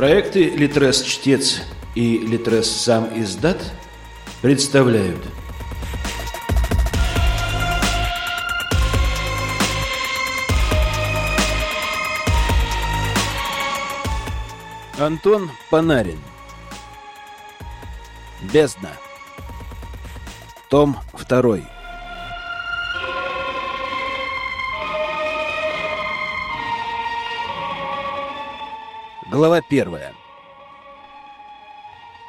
Проекты «Литрес Чтец» и «Литрес Сам Издат» представляют. Антон Панарин. Бездна. Том 2 Глава первая.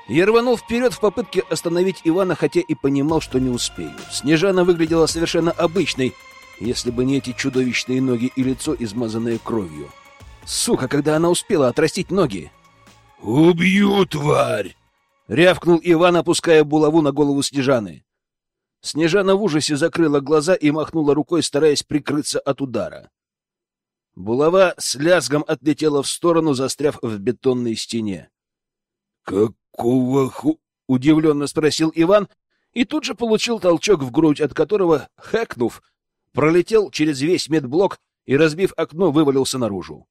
Я рванул вперед в попытке остановить Ивана, хотя и понимал, что не успею. Снежана выглядела совершенно обычной, если бы не эти чудовищные ноги и лицо, измазанное кровью. Сука, когда она успела отрастить ноги! «Убью, тварь!» — рявкнул Иван, опуская булаву на голову Снежаны. Снежана в ужасе закрыла глаза и махнула рукой, стараясь прикрыться от удара. Булава с лязгом отлетела в сторону, застряв в бетонной стене. — Какого ху... — удивленно спросил Иван, и тут же получил толчок в грудь, от которого, хэкнув, пролетел через весь медблок и, разбив окно, вывалился наружу.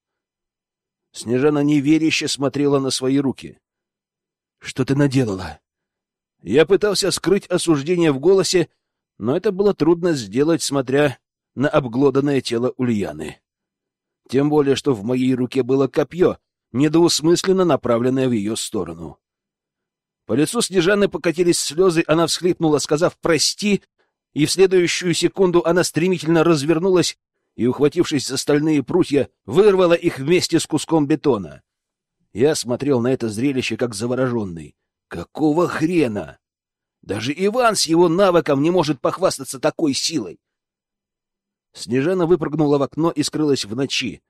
Снежана неверяще смотрела на свои руки. — Что ты наделала? Я пытался скрыть осуждение в голосе, но это было трудно сделать, смотря на обглоданное тело Ульяны. Тем более, что в моей руке было копье, недвусмысленно направленное в ее сторону. По лицу Снежаны покатились слезы, она всхлипнула, сказав «прости», и в следующую секунду она стремительно развернулась и, ухватившись за стальные прутья, вырвала их вместе с куском бетона. Я смотрел на это зрелище как завороженный. Какого хрена? Даже Иван с его навыком не может похвастаться такой силой. Снежана выпрыгнула в окно и скрылась в ночи.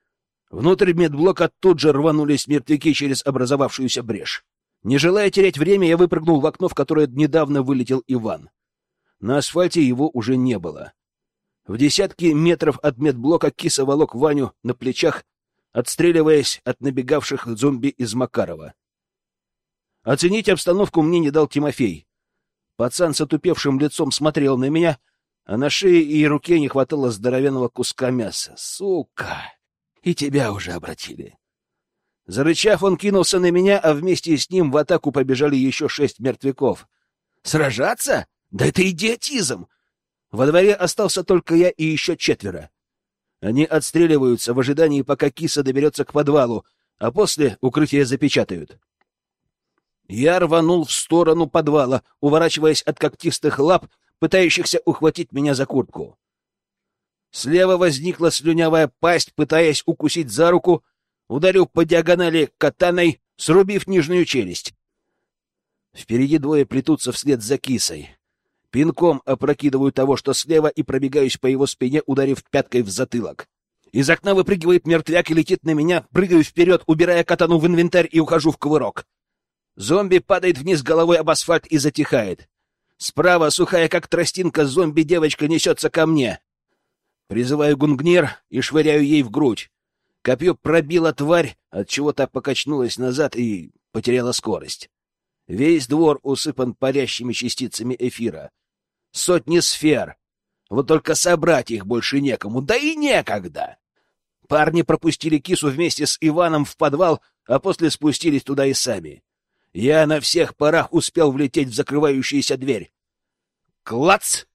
Внутрь медблока тут же рванулись мертвяки через образовавшуюся брешь. Не желая терять время, я выпрыгнул в окно, в которое недавно вылетел Иван. На асфальте его уже не было. В десятки метров от медблока киса волок Ваню на плечах, отстреливаясь от набегавших зомби из Макарова. Оценить обстановку мне не дал Тимофей. Пацан с отупевшим лицом смотрел на меня — а на шее и руке не хватало здоровенного куска мяса. Сука! И тебя уже обратили. Зарычав, он кинулся на меня, а вместе с ним в атаку побежали еще шесть мертвяков. Сражаться? Да это идиотизм! Во дворе остался только я и еще четверо. Они отстреливаются в ожидании, пока киса доберется к подвалу, а после укрытие запечатают. Я рванул в сторону подвала, уворачиваясь от когтистых лап пытающихся ухватить меня за куртку. Слева возникла слюнявая пасть, пытаясь укусить за руку, ударил по диагонали катаной, срубив нижнюю челюсть. Впереди двое плетутся вслед за кисой. Пинком опрокидываю того, что слева, и пробегаюсь по его спине, ударив пяткой в затылок. Из окна выпрыгивает мертвяк и летит на меня, прыгаю вперед, убирая катану в инвентарь и ухожу в кувырок. Зомби падает вниз головой об асфальт и затихает. Справа, сухая как тростинка, зомби-девочка несется ко мне. Призываю гунгнир и швыряю ей в грудь. Копье пробило тварь, от чего так покачнулась назад и потеряла скорость. Весь двор усыпан парящими частицами эфира. Сотни сфер. Вот только собрать их больше некому, да и некогда. Парни пропустили кису вместе с Иваном в подвал, а после спустились туда и сами. Я на всех парах успел влететь в закрывающуюся дверь. Клац!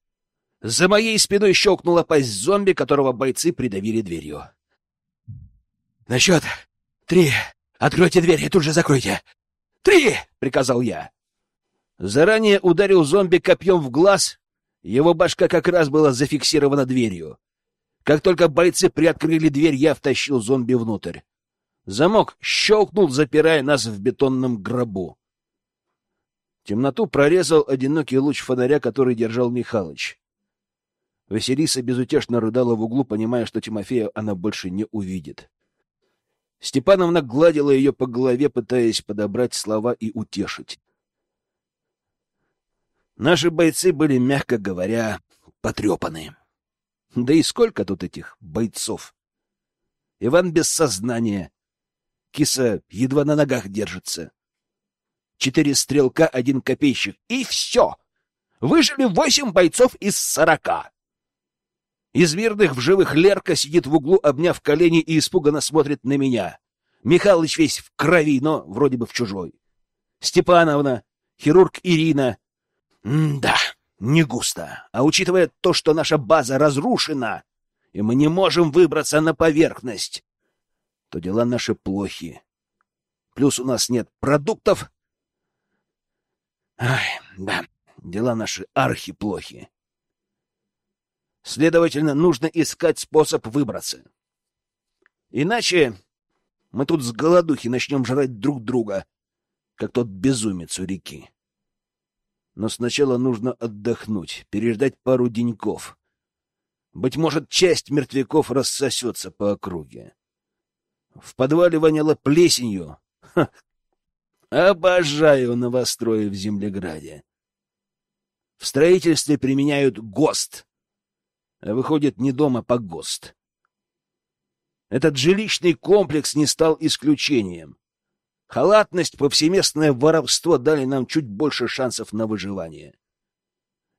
За моей спиной щелкнула пасть зомби, которого бойцы придавили дверью. — На счет три. Откройте дверь и тут же закройте. — Три! — приказал я. Заранее ударил зомби копьем в глаз. Его башка как раз была зафиксирована дверью. Как только бойцы приоткрыли дверь, я втащил зомби внутрь. Замок щелкнул, запирая нас в бетонном гробу. Темноту прорезал одинокий луч фонаря, который держал Михалыч. Василиса безутешно рыдала в углу, понимая, что Тимофея она больше не увидит. Степановна гладила ее по голове, пытаясь подобрать слова и утешить. Наши бойцы были, мягко говоря, потрепаны. Да и сколько тут этих бойцов? Иван без сознания, Киса едва на ногах держится. Четыре стрелка, один копейщик. И все! Выжили восемь бойцов из сорока. Из мирных в живых Лерка сидит в углу, обняв колени и испуганно смотрит на меня. Михалыч весь в крови, но вроде бы в чужой. Степановна, хирург Ирина. М-да, не густо. А учитывая то, что наша база разрушена, и мы не можем выбраться на поверхность, то дела наши плохи. Плюс у нас нет продуктов. Ай, да, дела наши архиплохи. Следовательно, нужно искать способ выбраться. Иначе мы тут с голодухи начнем жрать друг друга, как тот безумец у реки. Но сначала нужно отдохнуть, переждать пару деньков. Быть может, часть мертвяков рассосется по округе. В подвале воняло плесенью. Ха! Обожаю новострои в Землеграде. В строительстве применяют ГОСТ, выходит не дома по ГОСТ. Этот жилищный комплекс не стал исключением. Халатность, повсеместное воровство дали нам чуть больше шансов на выживание.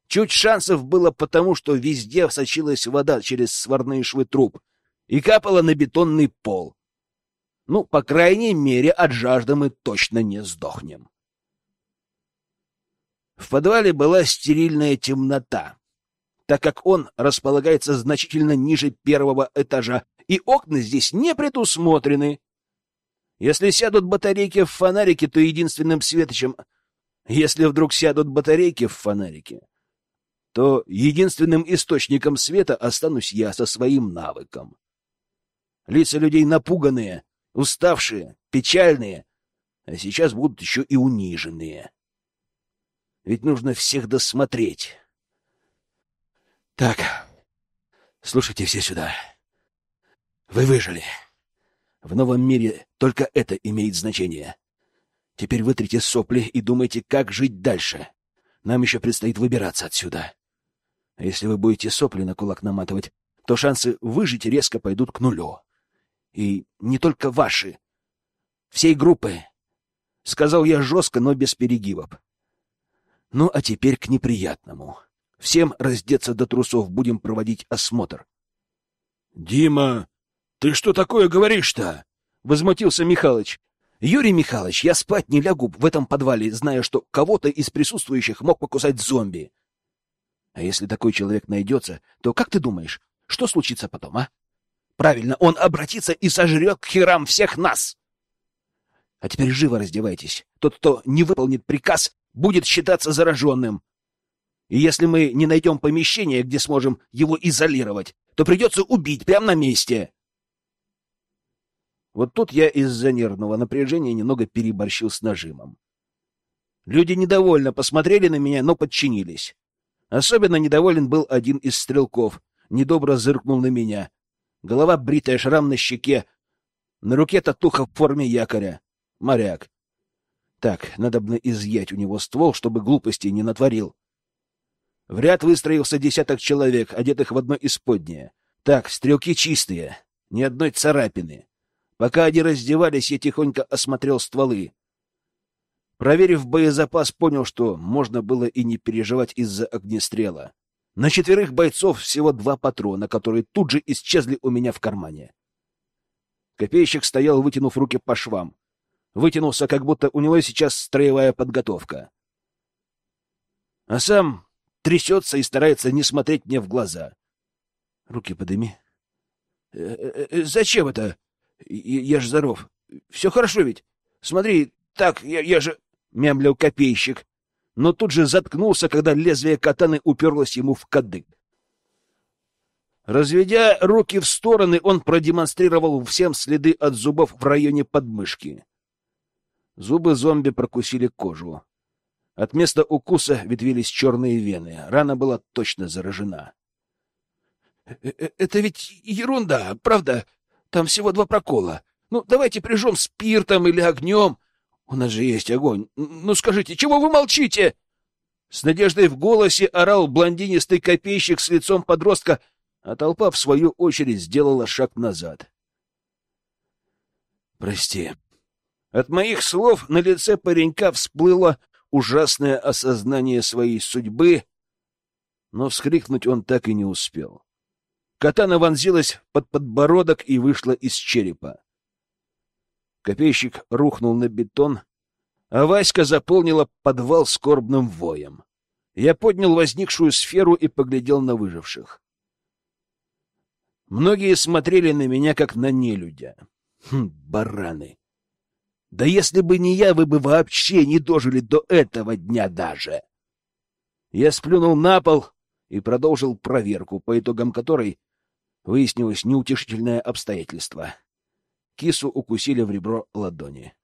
Чуть шансов было потому, что везде сочилась вода через сварные швы труб и капала на бетонный пол. Ну, по крайней мере, от жажды мы точно не сдохнем. В подвале была стерильная темнота, так как он располагается значительно ниже первого этажа, и окна здесь не предусмотрены. Если сядут батарейки в фонарике, то единственным светочем... Если вдруг сядут батарейки в фонарике, то единственным источником света останусь я со своим навыком. Лица людей напуганные, уставшие, печальные, а сейчас будут еще и униженные. Ведь нужно всех досмотреть. Так, слушайте все сюда. Вы выжили. В новом мире только это имеет значение. Теперь вытрите сопли и думайте, как жить дальше. Нам еще предстоит выбираться отсюда. А если вы будете сопли на кулак наматывать, то шансы выжить резко пойдут к нулю. И не только ваши. Всей группы. Сказал я жестко, но без перегибов. Ну, а теперь к неприятному. Всем раздеться до трусов, будем проводить осмотр. — Дима, ты что такое говоришь-то? — возмутился Михалыч. — Юрий Михайлович, я спать не лягу в этом подвале, зная, что кого-то из присутствующих мог покусать зомби. А если такой человек найдется, то как ты думаешь, что случится потом, а? Правильно, он обратится и сожрет к херам всех нас. А теперь живо раздевайтесь. Тот, кто не выполнит приказ, будет считаться зараженным. И если мы не найдем помещение, где сможем его изолировать, то придется убить прямо на месте. Вот тут я из-за нервного напряжения немного переборщил с нажимом. Люди недовольно посмотрели на меня, но подчинились. Особенно недоволен был один из стрелков, недобро зыркнул на меня. Голова бритая, шрам на щеке, на руке татуха в форме якоря. Моряк. Так, надо бы изъять у него ствол, чтобы глупостей не натворил. В ряд выстроился десяток человек, одетых в одно исподнее. Так, стрелки чистые, ни одной царапины. Пока они раздевались, я тихонько осмотрел стволы. Проверив боезапас, понял, что можно было и не переживать из-за огнестрела. На четверых бойцов всего два патрона, которые тут же исчезли у меня в кармане. Копейщик стоял, вытянув руки по швам. Вытянулся, как будто у него сейчас строевая подготовка. А сам трясется и старается не смотреть мне в глаза. Руки подыми. «Э, э, э, зачем это? Я ж здоров. Все хорошо ведь? Смотри, так, я, я же... Мямлил копейщик. Но тут же заткнулся, когда лезвие катаны уперлось ему в кадык. Разведя руки в стороны, он продемонстрировал всем следы от зубов в районе подмышки. Зубы зомби прокусили кожу. От места укуса ветвились черные вены. Рана была точно заражена. «Э, э, — Это ведь ерунда, правда? Там всего два прокола. Ну, давайте прижжем спиртом или огнем. У нас же есть огонь. Ну, скажите, чего вы молчите? С надеждой в голосе орал блондинистый копейщик с лицом подростка, а толпа, в свою очередь, сделала шаг назад. «Прости». От моих слов на лице паренька всплыло ужасное осознание своей судьбы, но вскрикнуть он так и не успел. Катана вонзилась под подбородок и вышла из черепа. Копейщик рухнул на бетон, а Васька заполнила подвал скорбным воем. Я поднял возникшую сферу и поглядел на выживших. Многие смотрели на меня, как на нелюдя. Хм, бараны. Да если бы не я, вы бы вообще не дожили до этого дня даже. Я сплюнул на пол и продолжил проверку, по итогам которой выяснилось неутешительное обстоятельство. Кису укусили в ребро ладони.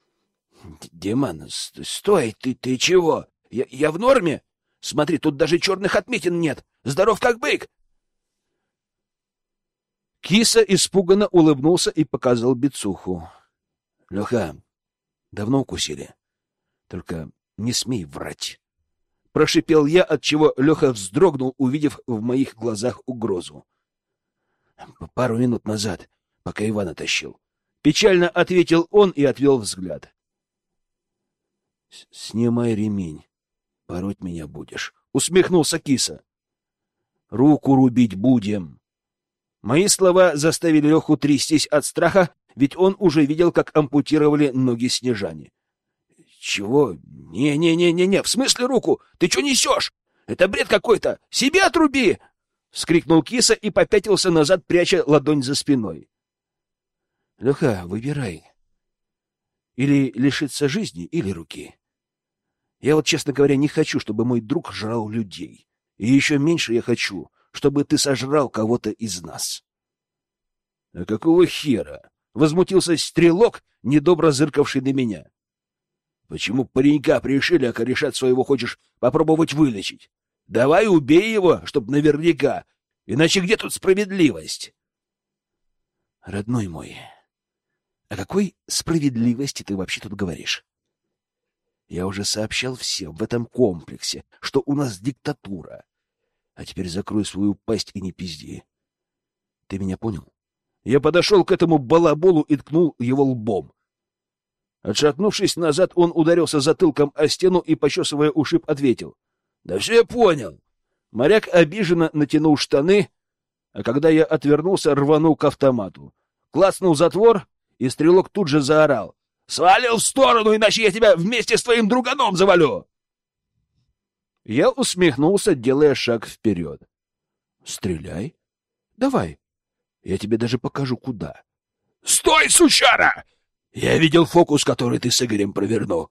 — Диман, стой, ты, ты чего? Я, я в норме? Смотри, тут даже черных отметин нет. Здоров как бык. Киса испуганно улыбнулся и показал бицуху. — Леха, давно укусили. Только не смей врать. Прошипел я, отчего Леха вздрогнул, увидев в моих глазах угрозу. — Пару минут назад, пока Ивана тащил. Печально ответил он и отвел взгляд. — Снимай ремень. Пороть меня будешь. Усмехнулся киса. — Руку рубить будем. Мои слова заставили Леху трястись от страха, ведь он уже видел, как ампутировали ноги Снежане. — Чего? Не-не-не-не-не, в смысле руку? Ты что несешь? Это бред какой-то! Себе отруби! — вскрикнул киса и попятился назад, пряча ладонь за спиной. — Леха, выбирай. Или лишиться жизни, или руки. Я вот, честно говоря, не хочу, чтобы мой друг жрал людей. И еще меньше я хочу, чтобы ты сожрал кого-то из нас. — А какого хера? — возмутился стрелок, недобро зыркавший на меня. — Почему паренька пришили, а корешат своего хочешь попробовать вылечить? Давай убей его, чтоб наверняка, иначе где тут справедливость? — Родной мой, о какой справедливости ты вообще тут говоришь? Я уже сообщал всем в этом комплексе, что у нас диктатура, а теперь закрой свою пасть и не пизди. Ты меня понял? Я подошел к этому балаболу и ткнул его лбом. Отшатнувшись назад, он ударился затылком о стену и, почесывая ушиб, ответил. — Да все понял. Моряк обиженно натянул штаны, а когда я отвернулся, рванул к автомату. Клацнул затвор, и стрелок тут же заорал. — Свалил в сторону, иначе я тебя вместе с твоим друганом завалю! Я усмехнулся, делая шаг вперед. — Стреляй. Давай. Я тебе даже покажу, куда. — Стой, сучара! Я видел фокус, который ты с Игорем провернул.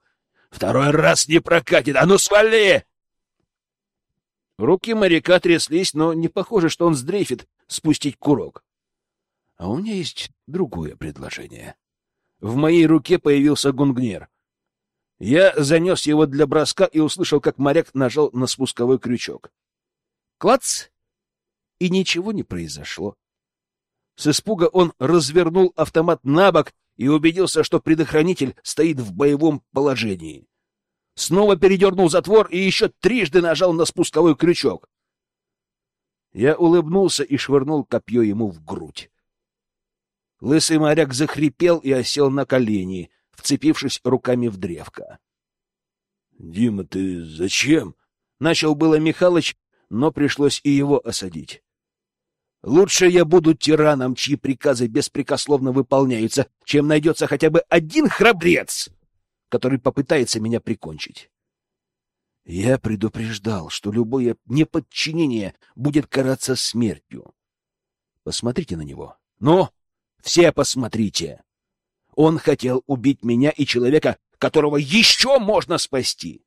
Второй раз не прокатит. А ну, свали! Руки моряка тряслись, но не похоже, что он сдрейфит спустить курок. А у меня есть другое предложение. В моей руке появился гунгнер — я занес его для броска и услышал, как моряк нажал на спусковой крючок. Клац! И ничего не произошло. С испуга он развернул автомат на бок и убедился, что предохранитель стоит в боевом положении. Снова передернул затвор и еще трижды нажал на спусковой крючок. Я улыбнулся и швырнул копье ему в грудь. Лысый моряк захрипел и осел на колени, вцепившись руками в древко. — Дима, ты зачем? — начал было Михалыч, но пришлось и его осадить. — Лучше я буду тираном, чьи приказы беспрекословно выполняются, чем найдется хотя бы один храбрец, который попытается меня прикончить. Я предупреждал, что любое неподчинение будет караться смертью. Посмотрите на него. Ну, все посмотрите. Он хотел убить меня и человека, которого еще можно спасти.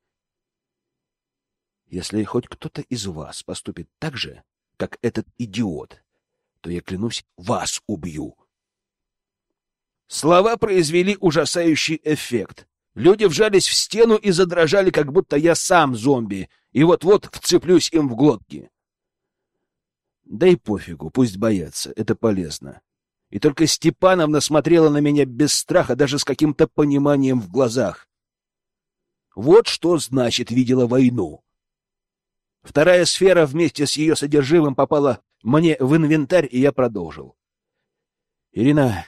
Если хоть кто-то из вас поступит так же, как этот идиот, то я клянусь, вас убью. Слова произвели ужасающий эффект. Люди вжались в стену и задрожали, как будто я сам зомби, и вот-вот вцеплюсь им в глотки. Да и пофигу, пусть боятся, это полезно. И только Степановна смотрела на меня без страха, даже с каким-то пониманием в глазах. Вот что значит видела войну. Вторая сфера вместе с ее содержимым попала мне в инвентарь, и я продолжил. Ирина,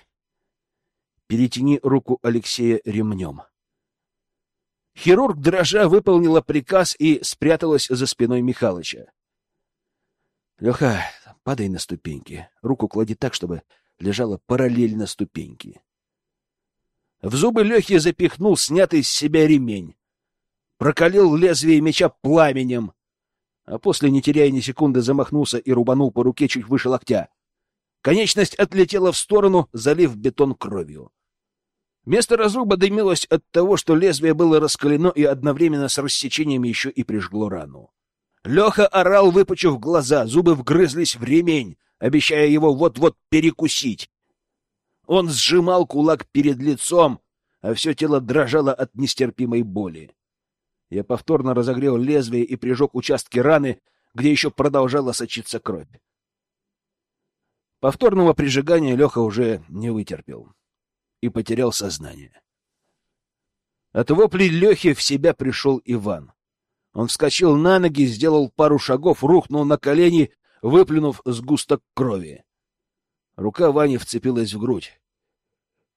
перетяни руку Алексея ремнем. Хирург дрожа выполнила приказ и спряталась за спиной Михалыча. Леха, падай на ступеньки. Руку клади так, чтобы лежала параллельно ступеньке. В зубы Лехи запихнул снятый с себя ремень. Прокалил лезвие меча пламенем, а после, не теряя ни секунды, замахнулся и рубанул по руке чуть выше локтя. Конечность отлетела в сторону, залив бетон кровью. Место разруба дымилось от того, что лезвие было раскалено и одновременно с рассечением еще и прижгло рану. Леха орал, выпучив глаза, зубы вгрызлись в ремень, обещая его вот-вот перекусить. Он сжимал кулак перед лицом, а все тело дрожало от нестерпимой боли. Я повторно разогрел лезвие и прижег участки раны, где еще продолжала сочиться кровь. Повторного прижигания Леха уже не вытерпел и потерял сознание. От вопли Лехи в себя пришел Иван. Он вскочил на ноги, сделал пару шагов, рухнул на колени, выплюнув сгусток крови. Рука Вани вцепилась в грудь.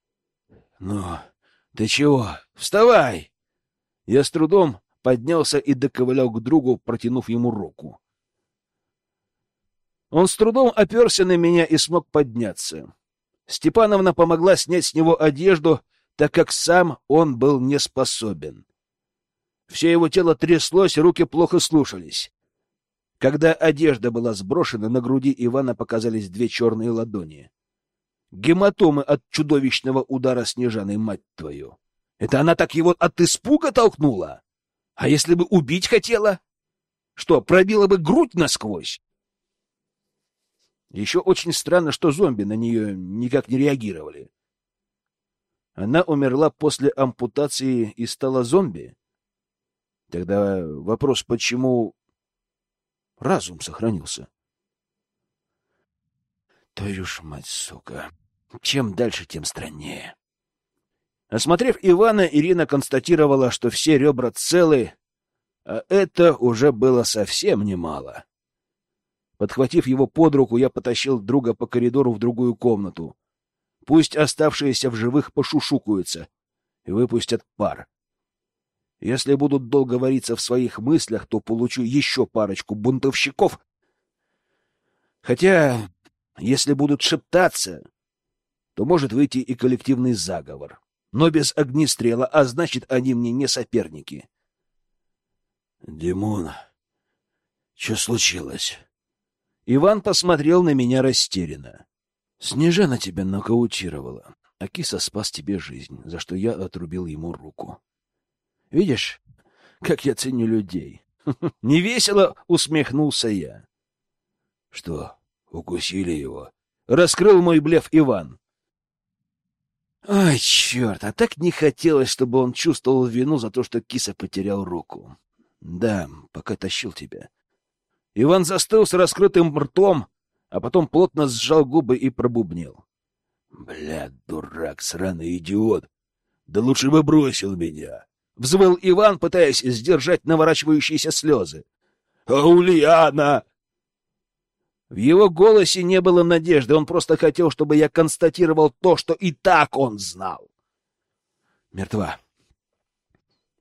— Ну, ты чего? Вставай! Я с трудом поднялся и доковылял к другу, протянув ему руку. Он с трудом оперся на меня и смог подняться. Степановна помогла снять с него одежду, так как сам он был не способен. Все его тело тряслось, руки плохо слушались. Когда одежда была сброшена, на груди Ивана показались две черные ладони. Гематомы от чудовищного удара Снежаны, мать твою. Это она так его от испуга толкнула? А если бы убить хотела? Что, пробила бы грудь насквозь? Еще очень странно, что зомби на нее никак не реагировали. Она умерла после ампутации и стала зомби? Тогда вопрос, почему разум сохранился? Твою ж мать, сука! Чем дальше, тем страннее. Осмотрев Ивана, Ирина констатировала, что все ребра целы, а это уже было совсем немало. Подхватив его под руку, я потащил друга по коридору в другую комнату. Пусть оставшиеся в живых пошушукаются и выпустят пар. Если будут долго вариться в своих мыслях, то получу еще парочку бунтовщиков. Хотя, если будут шептаться, то может выйти и коллективный заговор. Но без огнестрела, а значит, они мне не соперники. — Димон, что случилось? Иван посмотрел на меня растерянно. Снежана тебя нокаутировала, а киса спас тебе жизнь, за что я отрубил ему руку. Видишь, как я ценю людей? Невесело усмехнулся я. Что, укусили его? Раскрыл мой блеф Иван. Ай, черт, а так не хотелось, чтобы он чувствовал вину за то, что киса потерял руку. Да, пока тащил тебя. Иван застыл с раскрытым ртом, а потом плотно сжал губы и пробубнил. — Бля, дурак, сраный идиот! Да лучше бы бросил меня! — взвыл Иван, пытаясь сдержать наворачивающиеся слезы. — Ульяна! В его голосе не было надежды, он просто хотел, чтобы я констатировал то, что и так он знал. Мертва.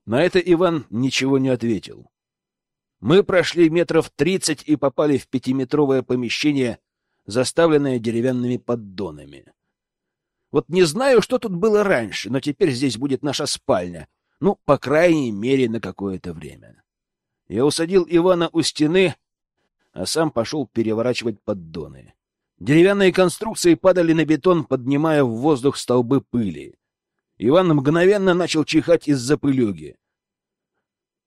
На это Иван ничего не ответил. Мы прошли метров тридцать и попали в пятиметровое помещение, заставленное деревянными поддонами. Вот не знаю, что тут было раньше, но теперь здесь будет наша спальня. Ну, по крайней мере, на какое-то время. Я усадил Ивана у стены, а сам пошел переворачивать поддоны. Деревянные конструкции падали на бетон, поднимая в воздух столбы пыли. Иван мгновенно начал чихать из-за пылюги.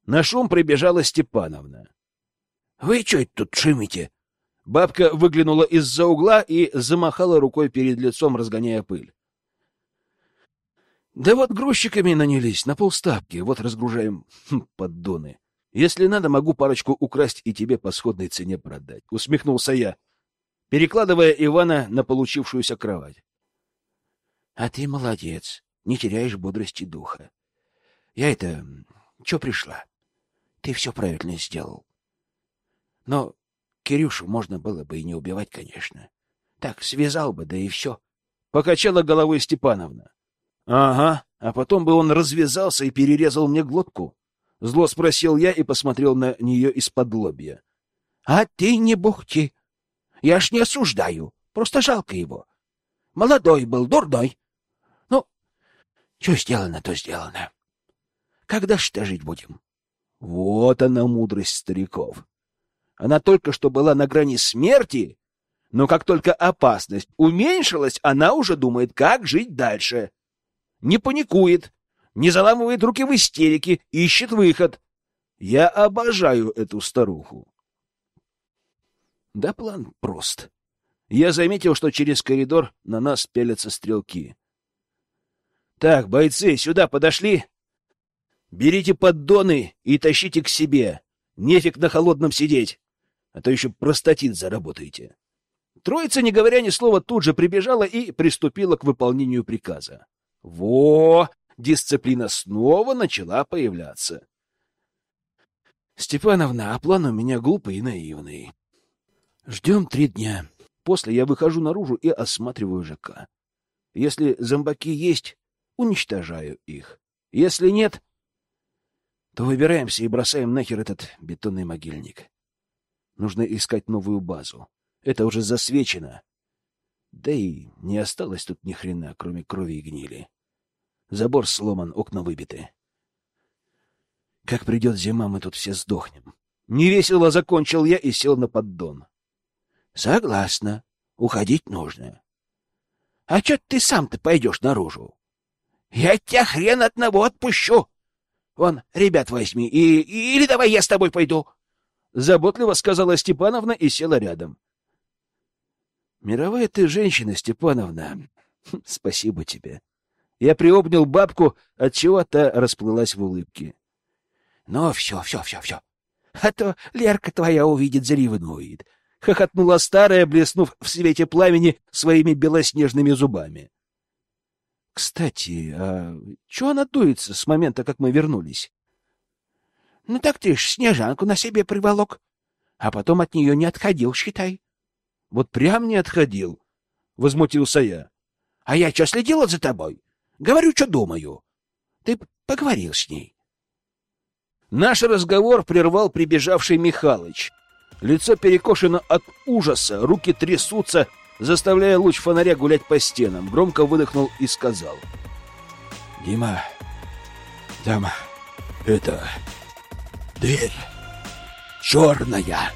На шум прибежала Степановна. — Вы что тут шимите? Бабка выглянула из-за угла и замахала рукой перед лицом, разгоняя пыль. — Да вот грузчиками нанялись на полставки, вот разгружаем хм, поддоны. Если надо, могу парочку украсть и тебе по сходной цене продать. Усмехнулся я, перекладывая Ивана на получившуюся кровать. — А ты молодец, не теряешь бодрости духа. Я это... Чё пришла? Ты все правильно сделал. Но Кирюшу можно было бы и не убивать, конечно. Так, связал бы, да и все. Покачала головой Степановна. Ага, а потом бы он развязался и перерезал мне глотку. Зло спросил я и посмотрел на нее из-под лобья. — А ты не бухти. Я ж не осуждаю, просто жалко его. Молодой был, дурной. Ну, Что сделано, то сделано. Когда ж-то жить будем? Вот она мудрость стариков. Она только что была на грани смерти, но как только опасность уменьшилась, она уже думает, как жить дальше. Не паникует, не заламывает руки в истерике, ищет выход. Я обожаю эту старуху. Да план прост. Я заметил, что через коридор на нас пялятся стрелки. Так, бойцы, сюда подошли. Берите поддоны и тащите к себе. Нефиг на холодном сидеть, а то еще простатит заработаете. Троица, не говоря ни слова, тут же прибежала и приступила к выполнению приказа. Во! Дисциплина снова начала появляться. Степановна, а план у меня глупый и наивный. Ждем три дня. После я выхожу наружу и осматриваю ЖК. Если зомбаки есть, уничтожаю их. Если нет, то выбираемся и бросаем нахер этот бетонный могильник. Нужно искать новую базу. Это уже засвечено. Да и не осталось тут ни хрена, кроме крови и гнили. Забор сломан, окна выбиты. Как придет зима, мы тут все сдохнем. Невесело закончил я и сел на поддон. — Согласна. Уходить нужно. — А чё ты сам-то пойдешь наружу? — Я тебя хрен одного отпущу. Вон, ребят возьми, и, и или давай я с тобой пойду. Заботливо сказала Степановна и села рядом. Мировая ты женщина, Степановна. Спасибо тебе. Я приобнял бабку, отчего та расплылась в улыбке. Ну, все, все, все, все. А то Лерка твоя увидит, заревнует. — хохотнула старая, блеснув в свете пламени своими белоснежными зубами. — Кстати, а чего она дуется с момента, как мы вернулись? — Ну так ты ж Снежанку на себе приволок, а потом от нее не отходил, считай. — Вот прям не отходил, — возмутился я. — А я что, следила за тобой? Говорю, что думаю. Ты поговорил с ней. Наш разговор прервал прибежавший Михалыч. Лицо перекошено от ужаса, руки трясутся, заставляя луч фонаря гулять по стенам. Громко выдохнул и сказал. — Дима, там это... дверь черная.